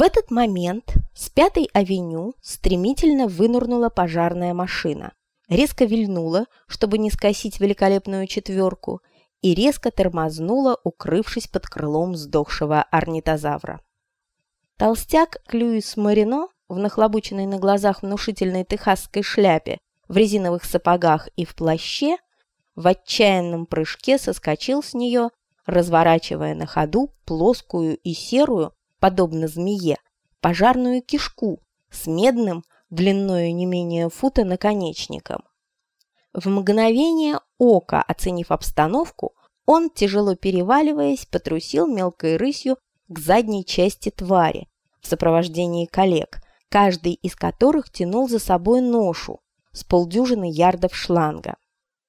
В этот момент с Пятой авеню стремительно вынырнула пожарная машина, резко вильнула, чтобы не скосить великолепную четверку, и резко тормознула, укрывшись под крылом сдохшего орнитозавра. Толстяк Клюис Марино в нахлобученной на глазах внушительной техасской шляпе, в резиновых сапогах и в плаще, в отчаянном прыжке соскочил с нее, разворачивая на ходу плоскую и серую, подобно змее, пожарную кишку с медным, длиною не менее фута наконечником. В мгновение ока, оценив обстановку, он, тяжело переваливаясь, потрусил мелкой рысью к задней части твари в сопровождении коллег, каждый из которых тянул за собой ношу с полдюжины ярдов шланга.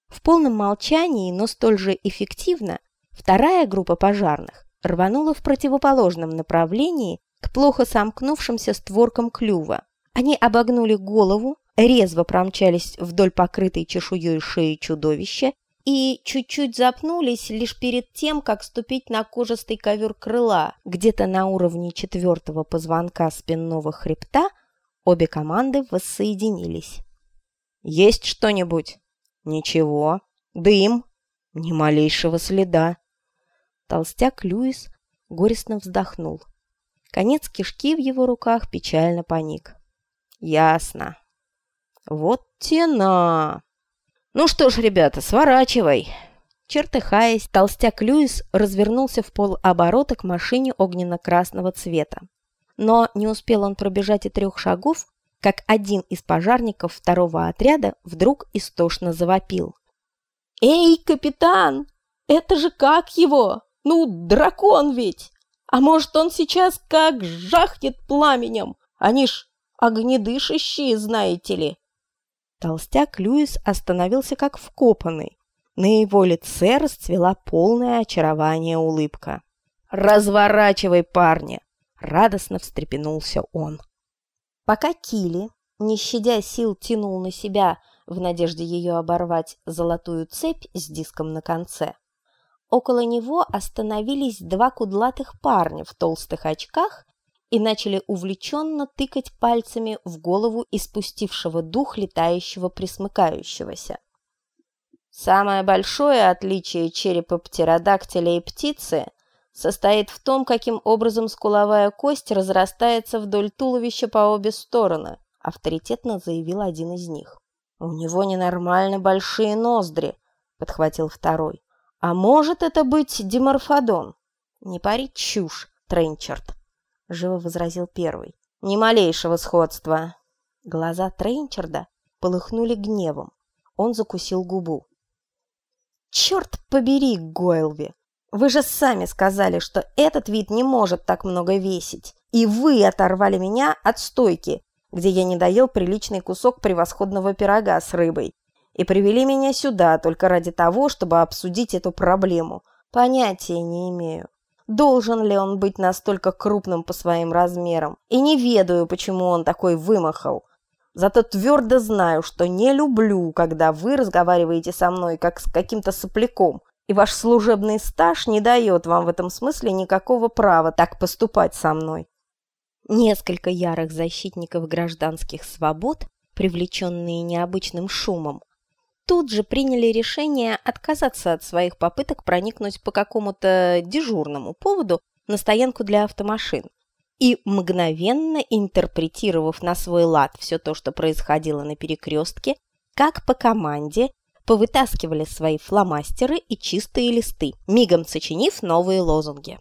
В полном молчании, но столь же эффективно, вторая группа пожарных рванула в противоположном направлении к плохо сомкнувшимся створкам клюва. Они обогнули голову, резво промчались вдоль покрытой чешуей шеи чудовища и чуть-чуть запнулись лишь перед тем, как ступить на кожистый ковер крыла. Где-то на уровне четвертого позвонка спинного хребта обе команды воссоединились. «Есть что-нибудь?» «Ничего. Дым. Ни малейшего следа». Толстяк Льюис горестно вздохнул. Конец кишки в его руках печально поник. «Ясно. Вот тена!» «Ну что ж, ребята, сворачивай!» Чертыхаясь, толстяк Льюис развернулся в полоборота к машине огненно-красного цвета. Но не успел он пробежать и трех шагов, как один из пожарников второго отряда вдруг истошно завопил. «Эй, капитан! Это же как его? Ну, дракон ведь! А может, он сейчас как жахнет пламенем? Они ж огнедышащие, знаете ли!» Толстяк Льюис остановился как вкопанный. На его лице расцвела полное очарование улыбка. «Разворачивай, парня!» — радостно встрепенулся он. Пока Кили, не щадя сил, тянул на себя, в надежде ее оборвать, золотую цепь с диском на конце, около него остановились два кудлатых парня в толстых очках и начали увлеченно тыкать пальцами в голову испустившего дух летающего присмыкающегося. Самое большое отличие черепа птеродактиля и птицы состоит в том, каким образом скуловая кость разрастается вдоль туловища по обе стороны, авторитетно заявил один из них. «У него ненормально большие ноздри», — подхватил второй. «А может это быть диморфодон?» «Не пари чушь, Тренчард», живо возразил первый. «Ни малейшего сходства!» Глаза Трейнчарда полыхнули гневом. Он закусил губу. «Черт побери, Гойлви! Вы же сами сказали, что этот вид не может так много весить. И вы оторвали меня от стойки, где я не доел приличный кусок превосходного пирога с рыбой. И привели меня сюда только ради того, чтобы обсудить эту проблему. Понятия не имею, Должен ли он быть настолько крупным по своим размерам? И не ведаю, почему он такой вымахал. Зато твердо знаю, что не люблю, когда вы разговариваете со мной, как с каким-то сопляком, и ваш служебный стаж не дает вам в этом смысле никакого права так поступать со мной. Несколько ярых защитников гражданских свобод, привлеченные необычным шумом, тут же приняли решение отказаться от своих попыток проникнуть по какому-то дежурному поводу на стоянку для автомашин. И, мгновенно интерпретировав на свой лад все то, что происходило на перекрестке, как по команде, повытаскивали свои фломастеры и чистые листы, мигом сочинив новые лозунги.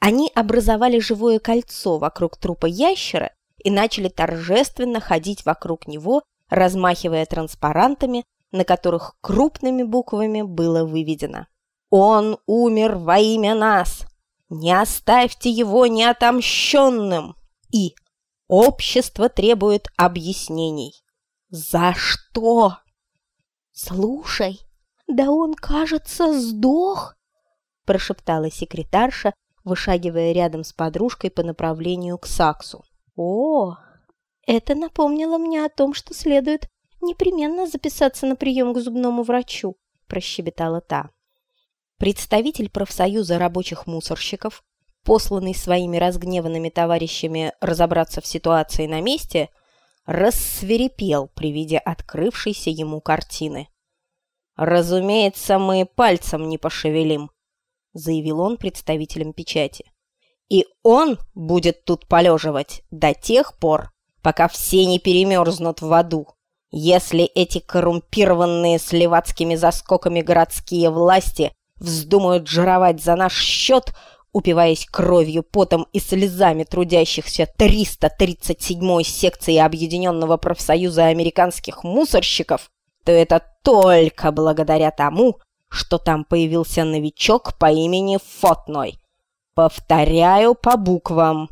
Они образовали живое кольцо вокруг трупа ящера и начали торжественно ходить вокруг него, размахивая транспарантами, на которых крупными буквами было выведено «Он умер во имя нас! Не оставьте его неотомщенным!» и «Общество требует объяснений». «За что?» «Слушай, да он, кажется, сдох!» прошептала секретарша, вышагивая рядом с подружкой по направлению к Саксу. «О, это напомнило мне о том, что следует непременно записаться на прием к зубному врачу», – прощебетала та. Представитель профсоюза рабочих мусорщиков, посланный своими разгневанными товарищами разобраться в ситуации на месте, рассверепел при виде открывшейся ему картины. «Разумеется, мы пальцем не пошевелим», — заявил он представителям печати. «И он будет тут полеживать до тех пор, пока все не перемерзнут в аду. Если эти коррумпированные с левацкими заскоками городские власти вздумают жировать за наш счет, упиваясь кровью, потом и слезами трудящихся 337-й секции Объединенного профсоюза американских мусорщиков, то это только благодаря тому, что там появился новичок по имени Фотной. Повторяю по буквам.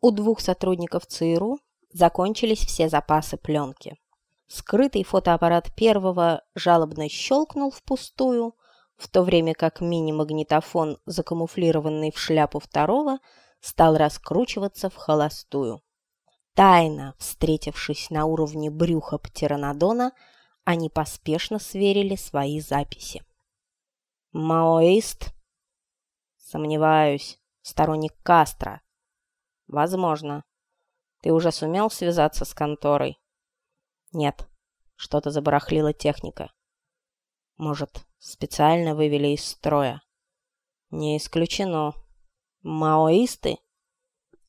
У двух сотрудников ЦРУ закончились все запасы пленки. Скрытый фотоаппарат первого жалобно щелкнул впустую, в то время как мини-магнитофон, закамуфлированный в шляпу второго, стал раскручиваться в холостую. Тайно встретившись на уровне брюха птеранодона, они поспешно сверили свои записи. «Маоист?» «Сомневаюсь. Сторонник Кастро. Возможно. Ты уже сумел связаться с конторой? Нет. Что-то забарахлила техника. Может, специально вывели из строя? Не исключено. Маоисты?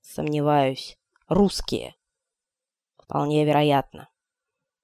Сомневаюсь. Русские? Вполне вероятно.